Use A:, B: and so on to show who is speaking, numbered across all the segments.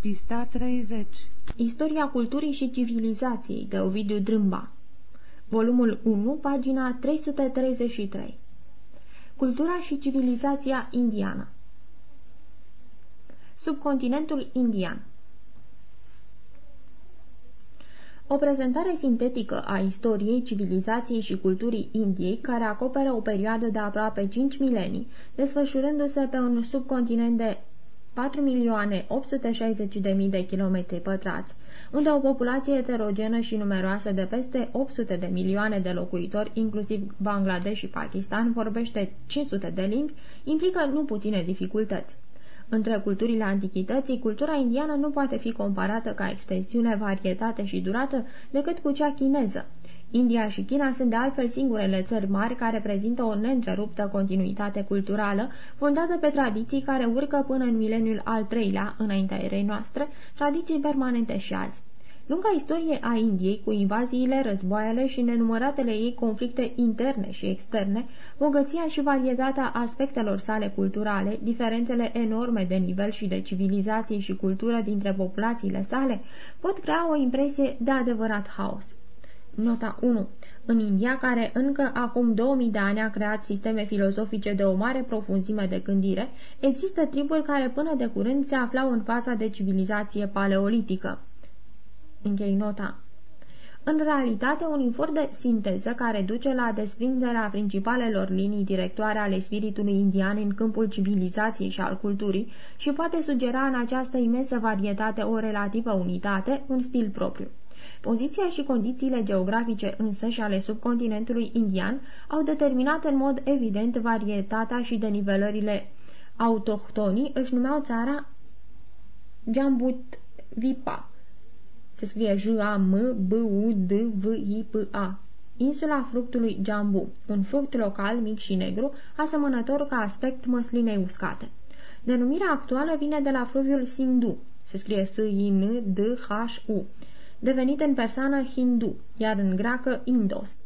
A: Pista 30
B: Istoria culturii și civilizației de Ovidiu Drâmba. Volumul 1, pagina 333 Cultura și civilizația indiană. Subcontinentul indian. O prezentare sintetică a istoriei, civilizației și culturii Indiei, care acoperă o perioadă de aproape 5 milenii, desfășurându-se pe un subcontinent de 4.860.000 de kilometri pătrați, unde o populație heterogenă și numeroasă de peste 800 de milioane de locuitori, inclusiv Bangladesh și Pakistan, vorbește 500 de limbi, implică nu puține dificultăți. Între culturile antichității, cultura indiană nu poate fi comparată ca extensiune, varietate și durată decât cu cea chineză. India și China sunt de altfel singurele țări mari care prezintă o neîntreruptă continuitate culturală, fondată pe tradiții care urcă până în mileniul al treilea, înaintea erei noastre, tradiții permanente și azi. Lunga istorie a Indiei, cu invaziile, războaiele și nenumăratele ei conflicte interne și externe, bogăția și varietatea aspectelor sale culturale, diferențele enorme de nivel și de civilizație și cultură dintre populațiile sale, pot crea o impresie de adevărat haos. Nota 1. În India, care încă acum 2000 de ani a creat sisteme filozofice de o mare profunzime de gândire, există triburi care până de curând se aflau în faza de civilizație paleolitică. Închei nota. În realitate, un infort de sinteză care duce la desprinderea principalelor linii directoare ale spiritului indian în câmpul civilizației și al culturii și poate sugera în această imensă varietate o relativă unitate, un stil propriu. Poziția și condițiile geografice însă și ale subcontinentului indian au determinat în mod evident varietatea și denivelările autohtonii își numeau țara Jambut Vipa, se scrie J-A-M-B-U-D-V-I-P-A. Insula fructului jambu, un fruct local mic și negru, asemănător ca aspect măslinei uscate. Denumirea actuală vine de la fluviul Sindhu, se scrie S-I-N-D-H-U, devenit în persană hindu, iar în greacă Indos.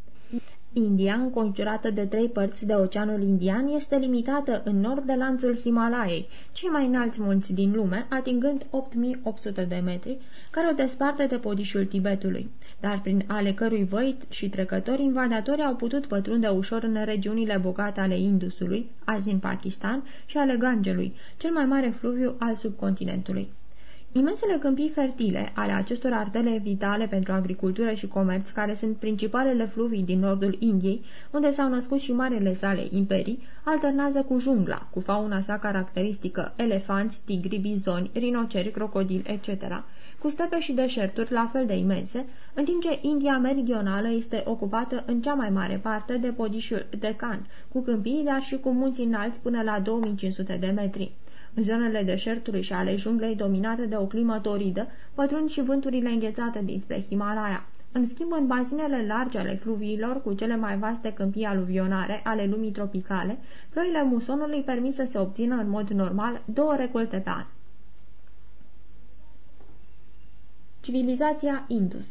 B: India, înconjurată de trei părți de Oceanul Indian, este limitată în nord de lanțul Himalaiei, cei mai înalți munți din lume, atingând 8800 de metri, care o desparte de podișul Tibetului, dar prin ale cărui văi și trecători invadatori au putut pătrunde ușor în regiunile bogate ale Indusului, azi în Pakistan, și ale Gangelui, cel mai mare fluviu al subcontinentului. Imensele câmpii fertile ale acestor artele vitale pentru agricultură și comerț, care sunt principalele fluvii din nordul Indiei, unde s-au născut și marele sale imperii, alternează cu jungla, cu fauna sa caracteristică, elefanți, tigri, bizoni, rinoceri, crocodili, etc., cu stepe și deșerturi la fel de imense, în timp ce India meridională este ocupată în cea mai mare parte de podișul Deccan, cu câmpii, dar și cu munți înalți până la 2500 de metri. În zonele deșertului și ale junglei dominate de o climă toridă, pătrund și vânturile înghețate dinspre Himalaya. În schimb, în bazinele largi ale fluviilor, cu cele mai vaste câmpii aluvionare ale lumii tropicale, ploile musonului permit să se obțină în mod normal două recolte pe an. Civilizația Indus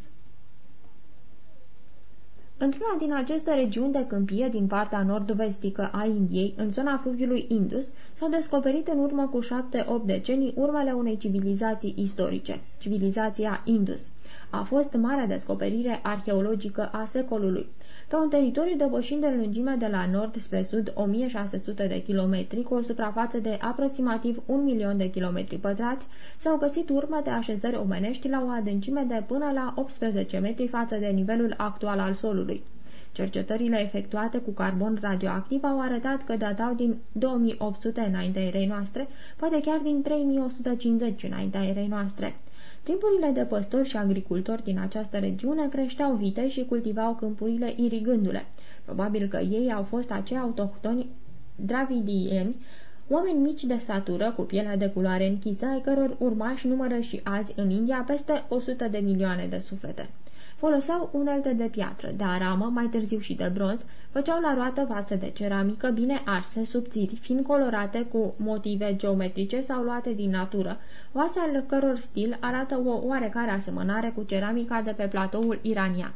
B: Într-una din aceste regiuni de câmpie din partea nord-vestică a Indiei, în zona fluviului Indus, s-au descoperit în urmă cu șapte-opt decenii urmele unei civilizații istorice, civilizația Indus. A fost marea descoperire arheologică a secolului. Pe un teritoriu depășind în lungime de la nord spre sud 1600 de kilometri, cu o suprafață de aproximativ un milion de kilometri pătrați, s-au găsit urme de așezări omenești la o adâncime de până la 18 metri față de nivelul actual al solului. Cercetările efectuate cu carbon radioactiv au arătat că datau din 2800 înaintea erei noastre, poate chiar din 3150 înaintea erei noastre. Triburile de păstori și agricultori din această regiune creșteau vite și cultivau câmpurile irigându-le. Probabil că ei au fost acei autohtoni dravidieni, oameni mici de statură, cu pielea de culoare închisă, ai căror urmași numără și azi în India peste 100 de milioane de suflete. Foloseau unelte de piatră, de aramă, mai târziu și de bronz, făceau la roată vase de ceramică bine arse, subțiri, fiind colorate cu motive geometrice sau luate din natură, vase al căror stil arată o oarecare asemănare cu ceramica de pe platoul iranian.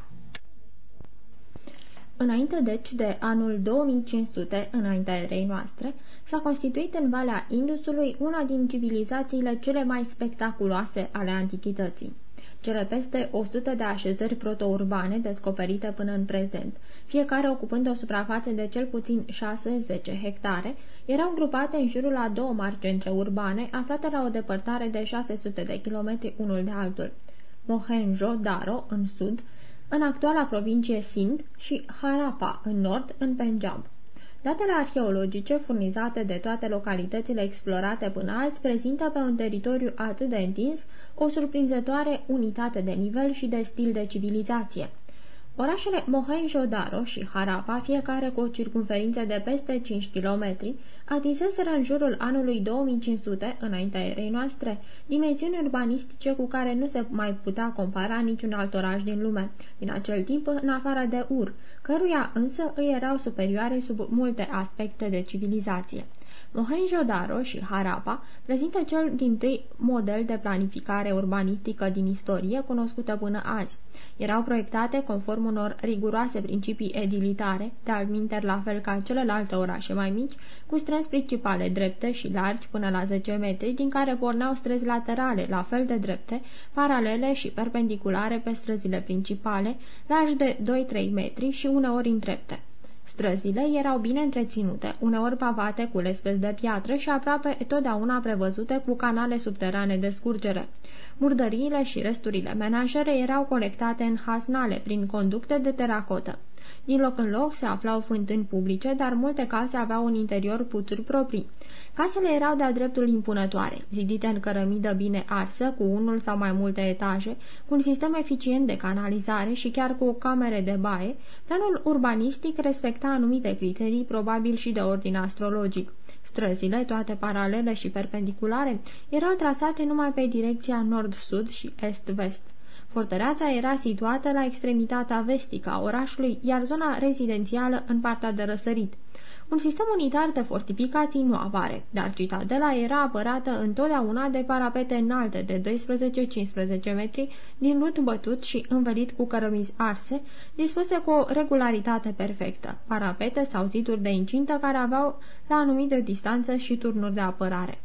B: Înainte deci de anul 2500, înaintea erei noastre, s-a constituit în Valea Indusului una din civilizațiile cele mai spectaculoase ale antichității. Cele peste 100 de așezări protourbane descoperite până în prezent, fiecare ocupând o suprafață de cel puțin 6-10 hectare, erau grupate în jurul a două mari centre urbane, aflate la o depărtare de 600 de kilometri unul de altul. Mohenjo-Daro, în sud, în actuala provincie Sind și Harappa, în nord, în Punjab. Datele arheologice furnizate de toate localitățile explorate până azi prezintă pe un teritoriu atât de întins o surprinzătoare unitate de nivel și de stil de civilizație. Orașele Mohenjo-Daro și Harappa, fiecare cu o circunferință de peste 5 km, atinseseră în jurul anului 2500, înaintea erei noastre, dimensiuni urbanistice cu care nu se mai putea compara niciun alt oraș din lume, din acel timp în afară de Ur, căruia însă îi erau superioare sub multe aspecte de civilizație. Mohenjo-Daro și Harappa prezintă cel din tâi model de planificare urbanistică din istorie cunoscută până azi. Erau proiectate conform unor riguroase principii edilitare, de alminter la fel ca celelalte orașe mai mici, cu străzi principale drepte și largi până la 10 metri, din care porneau străzi laterale, la fel de drepte, paralele și perpendiculare pe străzile principale, largi de 2-3 metri și uneori întrepte. Străzile erau bine întreținute, uneori pavate cu lespezi de piatră și aproape totdeauna prevăzute cu canale subterane de scurgere. Murdăriile și resturile menajere erau colectate în hasnale prin conducte de teracotă. Din loc în loc se aflau fântâni publice, dar multe case aveau în interior puțuri proprii. Casele erau de-a dreptul impunătoare, zidite în cărămidă bine arsă, cu unul sau mai multe etaje, cu un sistem eficient de canalizare și chiar cu camere de baie, planul urbanistic respecta anumite criterii, probabil și de ordin astrologic. Străzile, toate paralele și perpendiculare, erau trasate numai pe direcția nord-sud și est-vest. Fortăreața era situată la extremitatea vestică a orașului, iar zona rezidențială în partea de răsărit. Un sistem unitar de fortificații nu apare, dar citadela era apărată întotdeauna de parapete înalte de 12-15 metri din lut bătut și învelit cu cărămizi arse, dispuse cu o regularitate perfectă, parapete sau ziduri de incintă care aveau la anumite distanță și turnuri de apărare.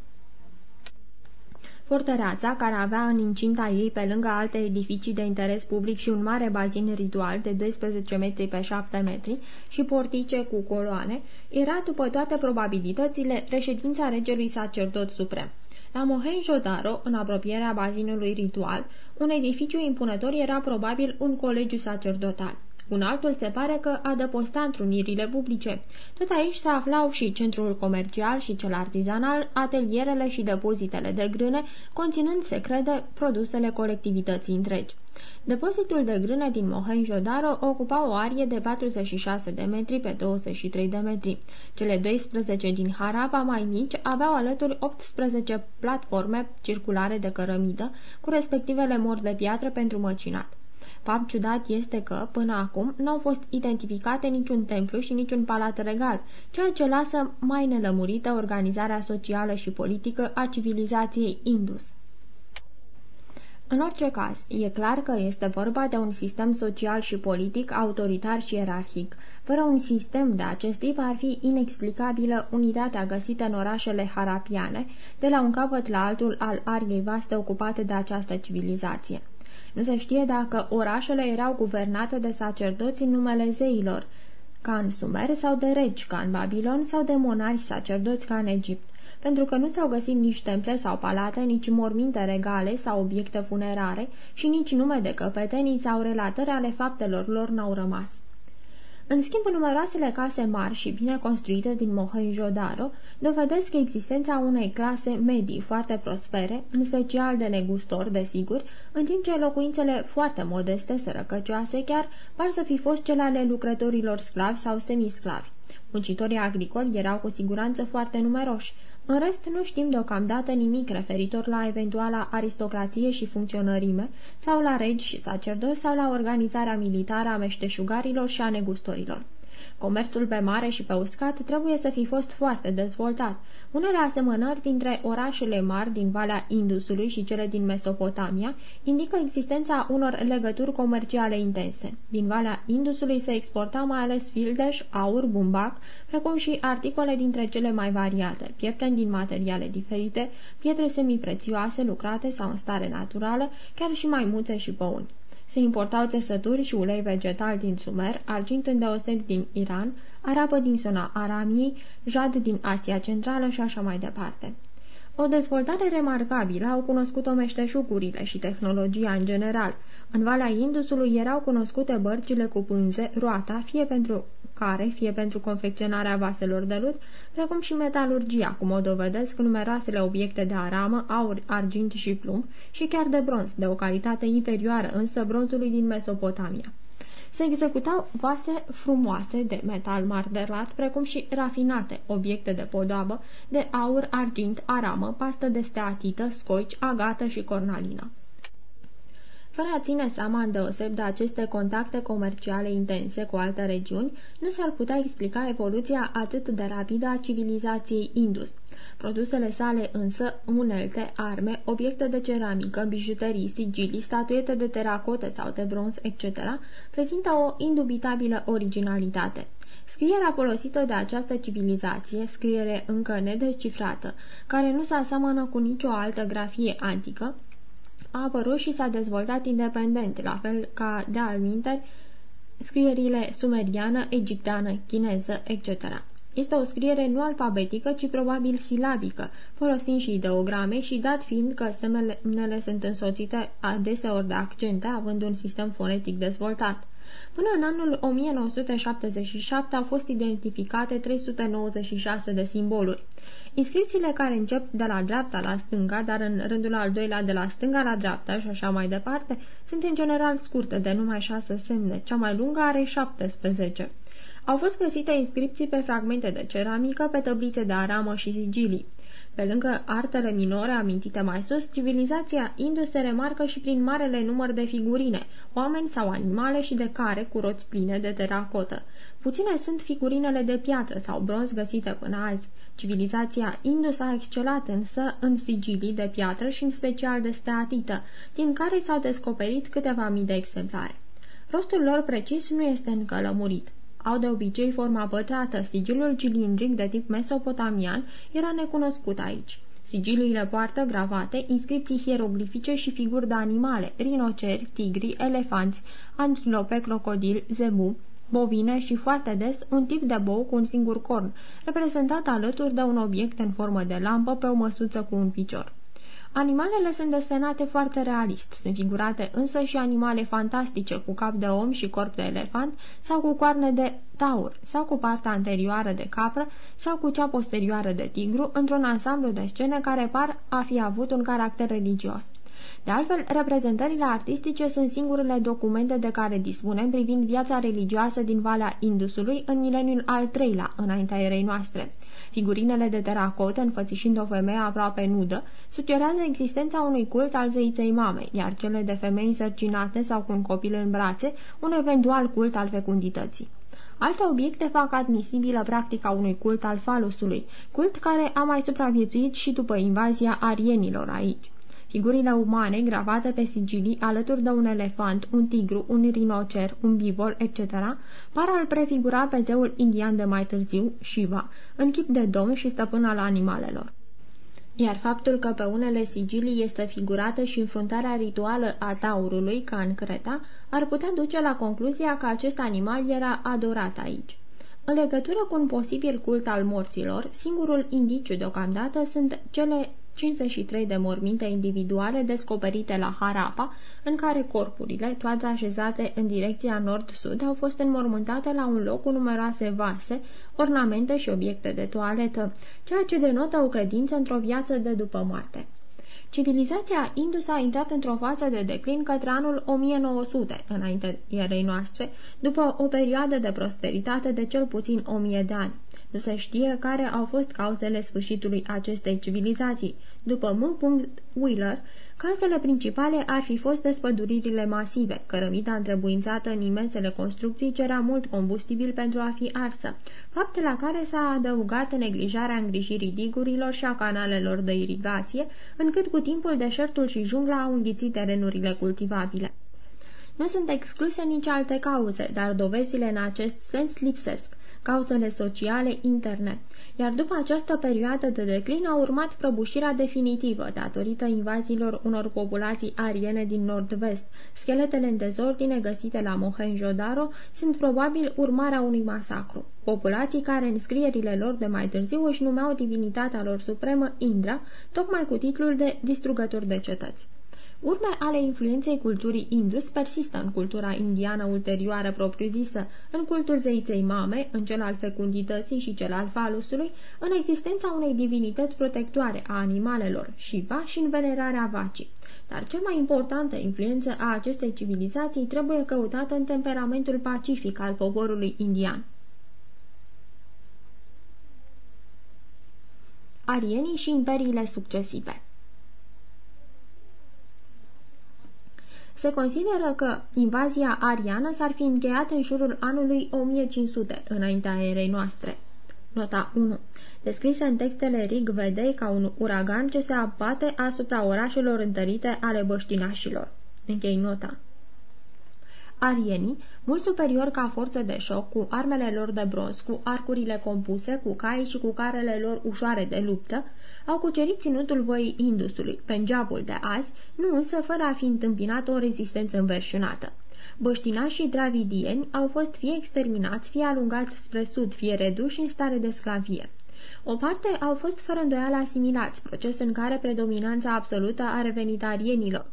B: Fortăreața, care avea în incinta ei, pe lângă alte edificii de interes public și un mare bazin ritual de 12 metri pe 7 metri și portice cu coloane, era, după toate probabilitățile, reședința regelui sacerdot suprem. La Mohenjo-Daro, în apropierea bazinului ritual, un edificiu impunător era probabil un colegiu sacerdotal. Un altul se pare că adăposta întrunirile publice. Tot aici se aflau și centrul comercial și cel artizanal, atelierele și depozitele de grâne, conținând, se crede, produsele colectivității întregi. Depozitul de grâne din Mohenjo-Daro ocupa o arie de 46 de metri pe 23 de metri. Cele 12 din Harappa mai mici aveau alături 18 platforme circulare de cărămidă, cu respectivele mori de piatră pentru măcinat. Fapt ciudat este că, până acum, nu au fost identificate niciun templu și niciun palat regal, ceea ce lasă mai nelămurită organizarea socială și politică a civilizației Indus. În orice caz, e clar că este vorba de un sistem social și politic autoritar și ierarhic. Fără un sistem de acest tip ar fi inexplicabilă unitatea găsită în orașele harapiane, de la un capăt la altul al ariei vaste ocupate de această civilizație. Nu se știe dacă orașele erau guvernate de sacerdoți în numele zeilor, ca în Sumer, sau de regi, ca în Babilon, sau de monari sacerdoți, ca în Egipt pentru că nu s-au găsit nici temple sau palate, nici morminte regale sau obiecte funerare și nici nume de căpetenii sau relatări ale faptelor lor n-au rămas. În schimb, numeroasele case mari și bine construite din Mohenjo-Daro dovedesc existența unei clase medii foarte prospere, în special de negustori, desigur, în timp ce locuințele foarte modeste, sărăcăcioase chiar, par să fi fost cele ale lucrătorilor sclavi sau semisclavi. Muncitorii agricoli erau cu siguranță foarte numeroși, în rest, nu știm deocamdată nimic referitor la eventuala aristocrație și funcționărime, sau la regi și sacerdoți, sau la organizarea militară a meșteșugarilor și a negustorilor. Comerțul pe mare și pe uscat trebuie să fi fost foarte dezvoltat. Unele asemănări dintre orașele mari din Valea Indusului și cele din Mesopotamia indică existența unor legături comerciale intense. Din Valea Indusului se exporta mai ales fildeș, aur, bumbac, precum și articole dintre cele mai variate, piepteni din materiale diferite, pietre semiprețioase lucrate sau în stare naturală, chiar și maimuțe și păuni. Se importau țesături și ulei vegetal din Sumer, argint îndeoseb din Iran, arabă din zona Aramiei, jad din Asia Centrală și așa mai departe. O dezvoltare remarcabilă au cunoscut-o meșteșugurile și tehnologia în general. În Valea Indusului erau cunoscute bărcile cu pânze, roata, fie pentru care, fie pentru confecționarea vaselor de lut, precum și metalurgia, cum o dovedesc numeroasele obiecte de aramă, aur, argint și plumb, și chiar de bronz, de o calitate inferioară însă bronzului din Mesopotamia. Se executau vase frumoase de metal mardelat, precum și rafinate, obiecte de podoabă, de aur, argint, aramă, pastă de steatită, scoici, agată și cornalină. Fără a ține seama îndeoseb de aceste contacte comerciale intense cu alte regiuni, nu s-ar putea explica evoluția atât de rapidă a civilizației Indus. Produsele sale însă, unelte, arme, obiecte de ceramică, bijuterii, sigilii, statuete de teracotă sau de bronz, etc., prezintă o indubitabilă originalitate. Scrierea folosită de această civilizație, scriere încă nedecifrată, care nu se aseamănă cu nicio altă grafie antică, a apărut și s-a dezvoltat independent, la fel ca de alminteri scrierile sumeriană, egipteană, chineză, etc. Este o scriere nu alfabetică, ci probabil silabică, folosind și ideograme și dat fiind că semnele sunt însoțite adeseori de accente, având un sistem fonetic dezvoltat. Până în anul 1977 au fost identificate 396 de simboluri. Inscripțiile care încep de la dreapta la stânga, dar în rândul al doilea de la stânga la dreapta și așa mai departe, sunt în general scurte, de numai șase semne. Cea mai lungă are 17. Au fost găsite inscripții pe fragmente de ceramică, pe tăblițe de aramă și sigilii. Pe lângă artele minore amintite mai sus, civilizația Indus se remarcă și prin marele număr de figurine, oameni sau animale și de care cu roți pline de teracotă. Puține sunt figurinele de piatră sau bronz găsite până azi. Civilizația Indus a excelat însă în sigilii de piatră și în special de steatită, din care s-au descoperit câteva mii de exemplare. Rostul lor precis nu este încă lămurit. Au de obicei forma pătrată, sigilul cilindric de tip mesopotamian era necunoscut aici. Sigiliile poartă gravate, inscripții hieroglifice și figuri de animale, rinoceri, tigri, elefanți, antilope, crocodil, zebu, bovine și foarte des un tip de bou cu un singur corn, reprezentat alături de un obiect în formă de lampă pe o măsuță cu un picior. Animalele sunt desenate foarte realist, sunt figurate însă și animale fantastice cu cap de om și corp de elefant sau cu coarne de taur sau cu partea anterioară de capră sau cu cea posterioară de tigru într-un ansamblu de scene care par a fi avut un caracter religios. De altfel, reprezentările artistice sunt singurele documente de care dispunem privind viața religioasă din Valea Indusului în mileniul al treilea, înaintea erei noastre. Figurinele de teracotă, înfățișind o femeie aproape nudă, sugerează existența unui cult al zeiței mame, iar cele de femei însărcinate sau cu un copil în brațe, un eventual cult al fecundității. Alte obiecte fac admisibilă practica unui cult al falusului, cult care a mai supraviețuit și după invazia arienilor aici. Figurile umane gravate pe sigilii alături de un elefant, un tigru, un rinocer, un bivol, etc., par al prefigura pe zeul indian de mai târziu, Shiva, în chip de domn și stăpân al animalelor. Iar faptul că pe unele sigilii este figurată și înfruntarea rituală a taurului, ca în Creta, ar putea duce la concluzia că acest animal era adorat aici. În legătură cu un posibil cult al morților, singurul indiciu deocamdată sunt cele 53 de morminte individuale descoperite la Harappa, în care corpurile, toate așezate în direcția nord-sud, au fost înmormântate la un loc cu numeroase vase, ornamente și obiecte de toaletă, ceea ce denotă o credință într-o viață de după moarte. Civilizația Indus a intrat într-o fază de declin către anul 1900, înainte erei noastre, după o perioadă de prosperitate de cel puțin 1000 de ani. Nu se știe care au fost cauzele sfârșitului acestei civilizații. După M. Wheeler, Cauzele principale ar fi fost despăduririle masive, cărămida întrebuințată în imensele construcții cerea mult combustibil pentru a fi arsă, fapt la care s-a adăugat neglijarea îngrijirii digurilor și a canalelor de irigație, încât cu timpul deșertul și jungla au înghițit terenurile cultivabile. Nu sunt excluse nici alte cauze, dar dovezile în acest sens lipsesc cauzele sociale interne, iar după această perioadă de declin a urmat prăbușirea definitivă datorită invaziilor unor populații ariene din nord-vest. Scheletele în dezordine găsite la Mohenjo-Daro sunt probabil urmarea unui masacru. Populații care în scrierile lor de mai târziu își numeau divinitatea lor supremă Indra, tocmai cu titlul de distrugător de cetăți. Urme ale influenței culturii indus persistă în cultura indiană ulterioară propriu-zisă, în cultul zeiței mame, în cel al fecundității și cel al falusului, în existența unei divinități protectoare a animalelor, Shiva, și în venerarea vacii. Dar cea mai importantă influență a acestei civilizații trebuie căutată în temperamentul pacific al poporului indian. Arienii și imperiile succesive Se consideră că invazia ariană s-ar fi încheiat în jurul anului 1500, înaintea erei noastre. Nota 1. Descrisă în textele Rig Vedei ca un uragan ce se abate asupra orașelor întărite ale băștinașilor. Închei nota. Arienii, mult superior ca forță de șoc, cu armele lor de bronz, cu arcurile compuse, cu cai și cu carele lor ușoare de luptă, au cucerit ținutul voii Indusului, Punjabul de azi, nu însă fără a fi întâmpinat o rezistență înverșunată. Băștinașii dravidieni au fost fie exterminați, fie alungați spre sud, fie reduși în stare de sclavie. O parte au fost fără îndoială asimilați, proces în care predominanța absolută a revenit arienilor.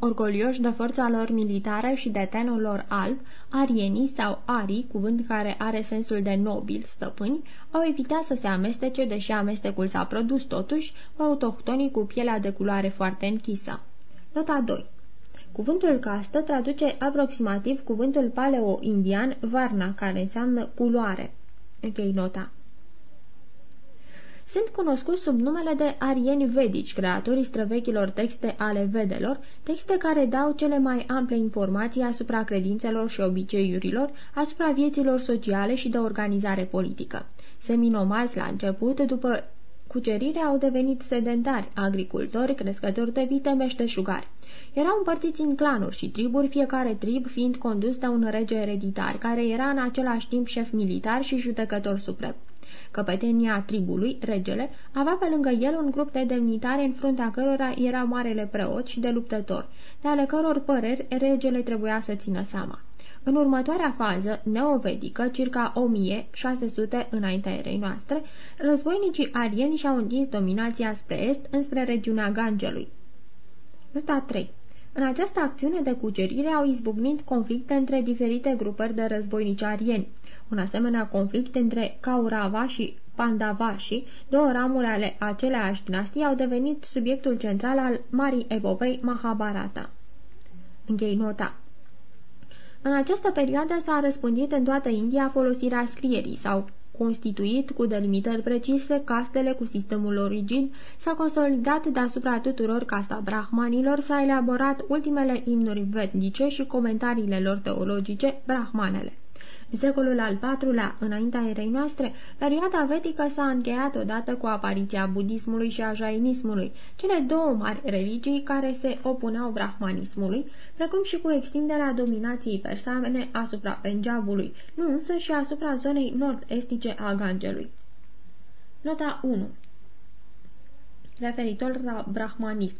B: Orgolioși de forța lor militară și de tenul lor alb, arienii sau arii, cuvânt care are sensul de nobil, stăpâni, au evitat să se amestece, deși amestecul s-a produs totuși, cu autohtonii cu pielea de culoare foarte închisă. Nota 2 Cuvântul castă traduce aproximativ cuvântul paleo-indian varna, care înseamnă culoare. Închei nota sunt cunoscuți sub numele de arieni vedici, creatorii străvechilor texte ale vedelor, texte care dau cele mai ample informații asupra credințelor și obiceiurilor, asupra vieților sociale și de organizare politică. Seminomazi la început, după cucerire au devenit sedentari, agricultori, crescători de vite, meșteșugari. Erau împărțiți în clanuri și triburi, fiecare trib fiind condus de un rege ereditar, care era în același timp șef militar și judecător suprem. Căpetenia tribului, regele, avea pe lângă el un grup de demnitare în fruntea cărora era marele preot și de luptător, de ale căror păreri regele trebuia să țină seama. În următoarea fază, neovedică, circa 1600 înaintea erei noastre, războinicii arieni și-au întins dominația spre est, înspre regiunea Gangelui. Nota 3 în această acțiune de cucerire au izbucnit conflicte între diferite grupări de războinici arieni. Un asemenea conflict între Kaurava și Pandavashi, două ramuri ale aceleași dinastii, au devenit subiectul central al marii epopei Mahabharata. Închei nota. În această perioadă s-a răspândit în toată India folosirea scrierii sau constituit cu delimitări precise castele cu sistemul origin, s-a consolidat deasupra tuturor casta brahmanilor, s-a elaborat ultimele imnuri vednice și comentariile lor teologice, brahmanele. În secolul al IV-lea, înaintea erei noastre, perioada vedică s-a încheiat odată cu apariția budismului și a jainismului, cele două mari religii care se opuneau brahmanismului, precum și cu extinderea dominației persane asupra Punjabului, nu însă și asupra zonei nord-estice a Gangelui. Nota 1 Referitor la brahmanism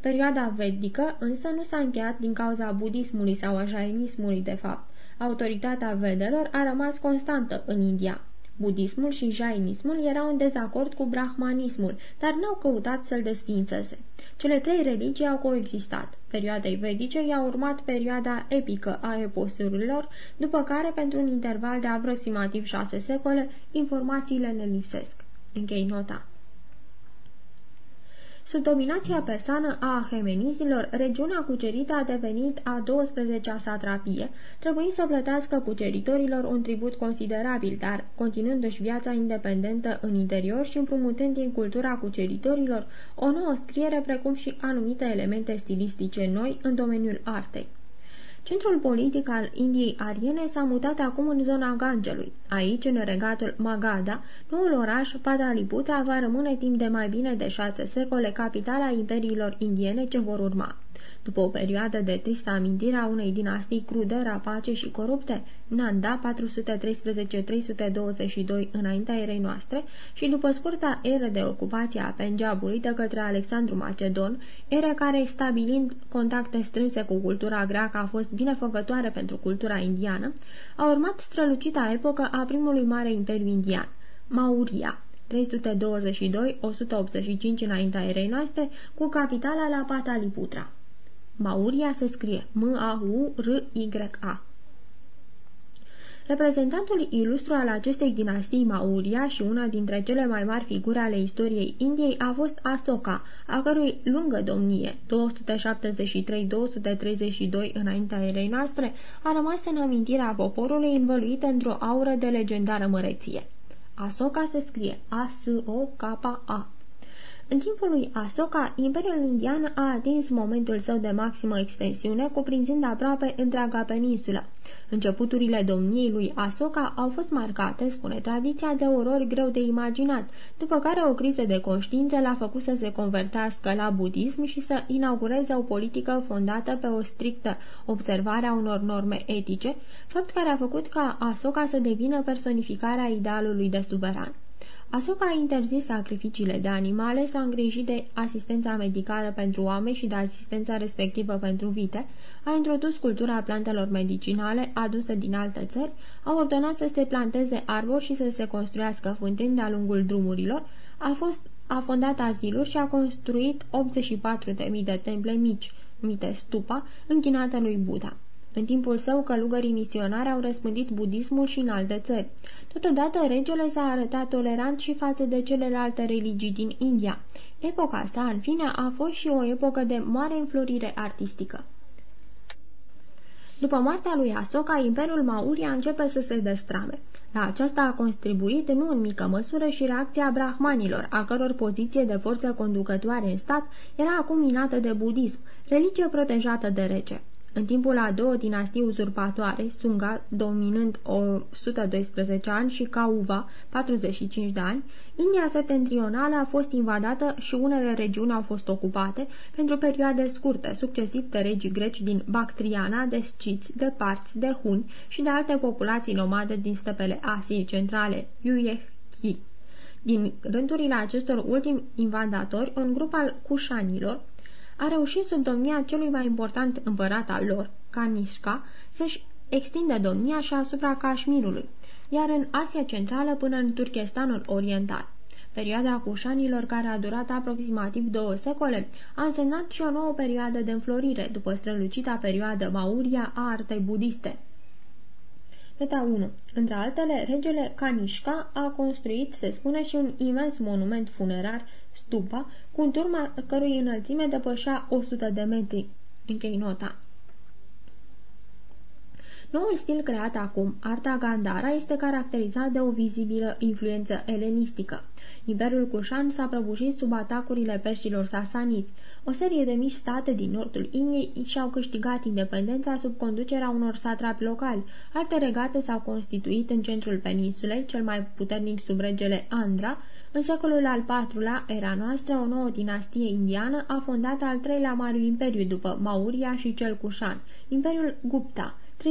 B: Perioada vedică însă nu s-a încheiat din cauza budismului sau a jainismului de fapt. Autoritatea vedelor a rămas constantă în India. Budismul și jainismul erau în dezacord cu brahmanismul, dar n-au căutat să-l desfințeze. Cele trei religii au coexistat. Perioadei vedice i-a urmat perioada epică a eposurilor, după care, pentru un interval de aproximativ șase secole, informațiile ne lipsesc. Închei nota. Sub dominația persană a ahemenizilor, regiunea cucerită a devenit a 12-a satrapie, trebuind să plătească cuceritorilor un tribut considerabil, dar continuându-și viața independentă în interior și împrumutând din cultura cuceritorilor o nouă scriere precum și anumite elemente stilistice noi în domeniul artei. Centrul politic al Indiei Ariene s-a mutat acum în zona Gangelui. Aici, în regatul Magadha, noul oraș Padaliputra va rămâne timp de mai bine de șase secole capitala imperiilor indiene ce vor urma. După o perioadă de tristă amintire a unei dinastii crude, rapace și corupte, Nanda 413-322 înaintea erei noastre și după scurta eră de ocupație a Punjabului de către Alexandru Macedon, era care, stabilind contacte strânse cu cultura greacă, a fost binefăcătoare pentru cultura indiană, a urmat strălucita epocă a primului mare imperiu indian, Mauria, 322-185 înaintea erei noastre, cu capitala la Pataliputra. Mauria se scrie M-A-U-R-Y-A. Reprezentantul ilustru al acestei dinastii Mauria și una dintre cele mai mari figuri ale istoriei Indiei a fost Asoka, a cărui lungă domnie, 273-232 înaintea erei noastre, a rămas în amintirea poporului învăluită într-o aură de legendară măreție. Asoka se scrie A-S-O-K-A. În timpul lui Asoka, Imperiul Indian a atins momentul său de maximă extensiune, cuprinzând aproape întreaga peninsulă. Începuturile domniei lui Asoka au fost marcate, spune tradiția, de orori greu de imaginat, după care o criză de conștiință l-a făcut să se convertească la budism și să inaugureze o politică fondată pe o strictă observare a unor norme etice, fapt care a făcut ca Asoka să devină personificarea idealului de suveran. Asoka a interzis sacrificiile de animale, s-a îngrijit de asistența medicală pentru oameni și de asistența respectivă pentru vite, a introdus cultura plantelor medicinale aduse din alte țări, a ordonat să se planteze arbori și să se construiască fântâni de-a lungul drumurilor, a, fost, a fondat aziluri și a construit 84.000 de temple mici, mite stupa, închinate lui Buddha. În timpul său, călugării misionari au răspândit budismul și în alte țări. Totodată, regele s-a arătat tolerant și față de celelalte religii din India. Epoca sa, în fine, a fost și o epocă de mare înflorire artistică. După moartea lui Asoka, Imperiul Maurya începe să se destrame. La aceasta a contribuit nu în mică măsură și reacția brahmanilor, a căror poziție de forță conducătoare în stat era acum minată de budism, religie protejată de rege. În timpul a două dinastii uzurpatoare, Sunga dominând 112 ani și Kauva 45 de ani, India septentrională a fost invadată și unele regiuni au fost ocupate pentru perioade scurte, succesiv de regii greci din Bactriana, de sciți, de parți, de huni și de alte populații nomade din stepele Asiei centrale, Yuehki. Din rândurile acestor ultimi invadatori, un grup al cușanilor, a reușit sub domnia celui mai important împărat al lor, Kanishka, să-și extindă domnia și asupra Cașmirului, iar în Asia Centrală până în Turkestanul Oriental. Perioada cușanilor, care a durat aproximativ două secole, a însemnat și o nouă perioadă de înflorire, după strălucita perioadă Mauria a artei budiste. Nota 1. Între altele, regele Kanishka a construit, se spune, și un imens monument funerar, stupa, cu un turma cărui înălțime depășea 100 de metri. Închei nota. Noul stil creat acum, arta Gandhara, este caracterizat de o vizibilă influență elenistică. Imperiul Kușan s-a prăbușit sub atacurile peștilor sasaniți. O serie de mici state din nordul Indiei și-au câștigat independența sub conducerea unor satrapi locali. Alte regate s-au constituit în centrul peninsulei, cel mai puternic sub regele Andra. În secolul al IV-lea, era noastră, o nouă dinastie indiană a fondat al treilea mare imperiu după Mauria și cel Kușan, Imperiul Gupta, 320-67.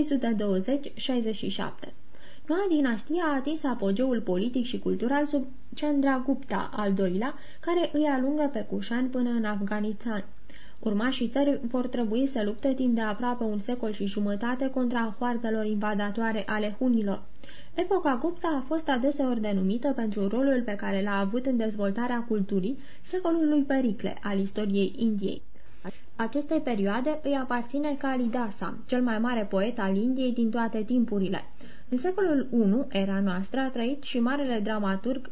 B: Noua dinastie a atins apogeul politic și cultural sub Chandragupta al doilea, care îi alungă pe Kușan până în Afganistan. Urmașii sări vor trebui să lupte timp de aproape un secol și jumătate contra hoardelor invadatoare ale hunilor. Epoca Gupta a fost adeseori denumită pentru rolul pe care l-a avut în dezvoltarea culturii secolului Pericle al istoriei Indiei. Acestei perioade îi aparține Kalidasa, cel mai mare poet al Indiei din toate timpurile. În secolul I, era noastră, a trăit și marele dramaturg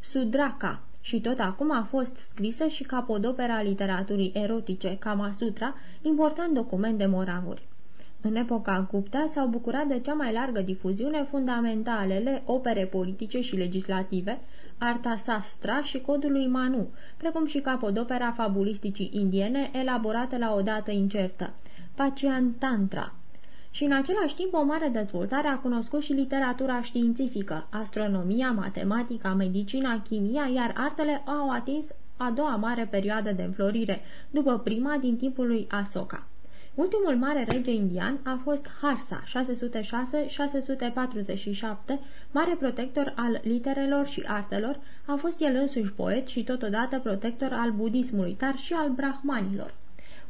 B: Sudraka, și tot acum a fost scrisă și capodopera literaturii erotice, Kama Sutra, important document de moravuri. În epoca Gupta s-au bucurat de cea mai largă difuziune fundamentalele opere politice și legislative, Arta Sastra și Codul lui Manu, precum și capodopera fabulisticii indiene elaborată la o dată incertă, Pacian Tantra. Și în același timp o mare dezvoltare a cunoscut și literatura științifică, astronomia, matematica, medicina, chimia, iar artele au atins a doua mare perioadă de înflorire, după prima din timpul lui Asoka. Ultimul mare rege indian a fost Harsa, 606-647, mare protector al literelor și artelor, a fost el însuși poet și totodată protector al budismului, dar și al brahmanilor.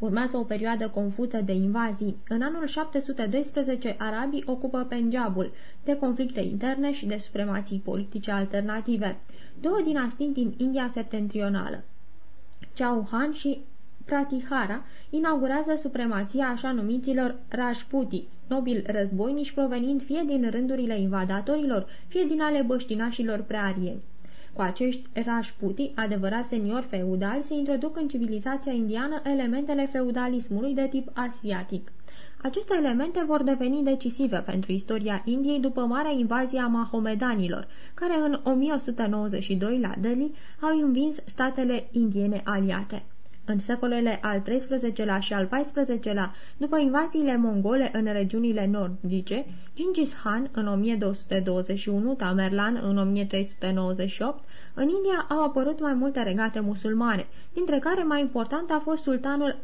B: Urmează o perioadă confuză de invazii. În anul 712, arabii ocupă Punjabul, de conflicte interne și de supremații politice alternative. Două dinastii din India septentrională. Chauhan și Pratihara inaugurează supremația așa numiților Rajputi, nobili războinici provenind fie din rândurile invadatorilor, fie din ale băștinașilor prearieni. Cu acești Rajputi, adevărat seniori feudali, se introduc în civilizația indiană elementele feudalismului de tip asiatic. Aceste elemente vor deveni decisive pentru istoria Indiei după marea invazie a mahomedanilor, care în 1192 la Delhi au învins statele indiene aliate. În secolele al XIII-lea și al XIV-lea, după invaziile mongole în regiunile nordice, Gingis Khan în 1221, Tamerlan în 1398, în India au apărut mai multe regate musulmane, dintre care mai important a fost sultanul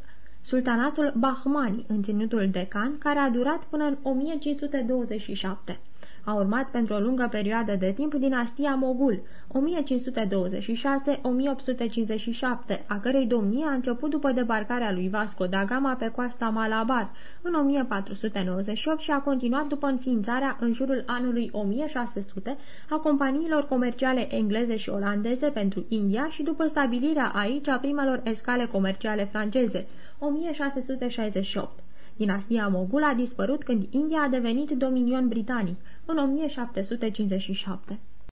B: Sultanatul Bahmani, în ținutul Deccan, care a durat până în 1527. A urmat pentru o lungă perioadă de timp dinastia Mogul, 1526-1857, a cărei domnie a început după debarcarea lui Vasco da Gama pe coasta Malabar în 1498 și a continuat după înființarea în jurul anului 1600 a companiilor comerciale engleze și olandeze pentru India și după stabilirea aici a primelor escale comerciale franceze, 1668. Dinastia Mogul a dispărut când India a devenit dominion britanic, în 1757.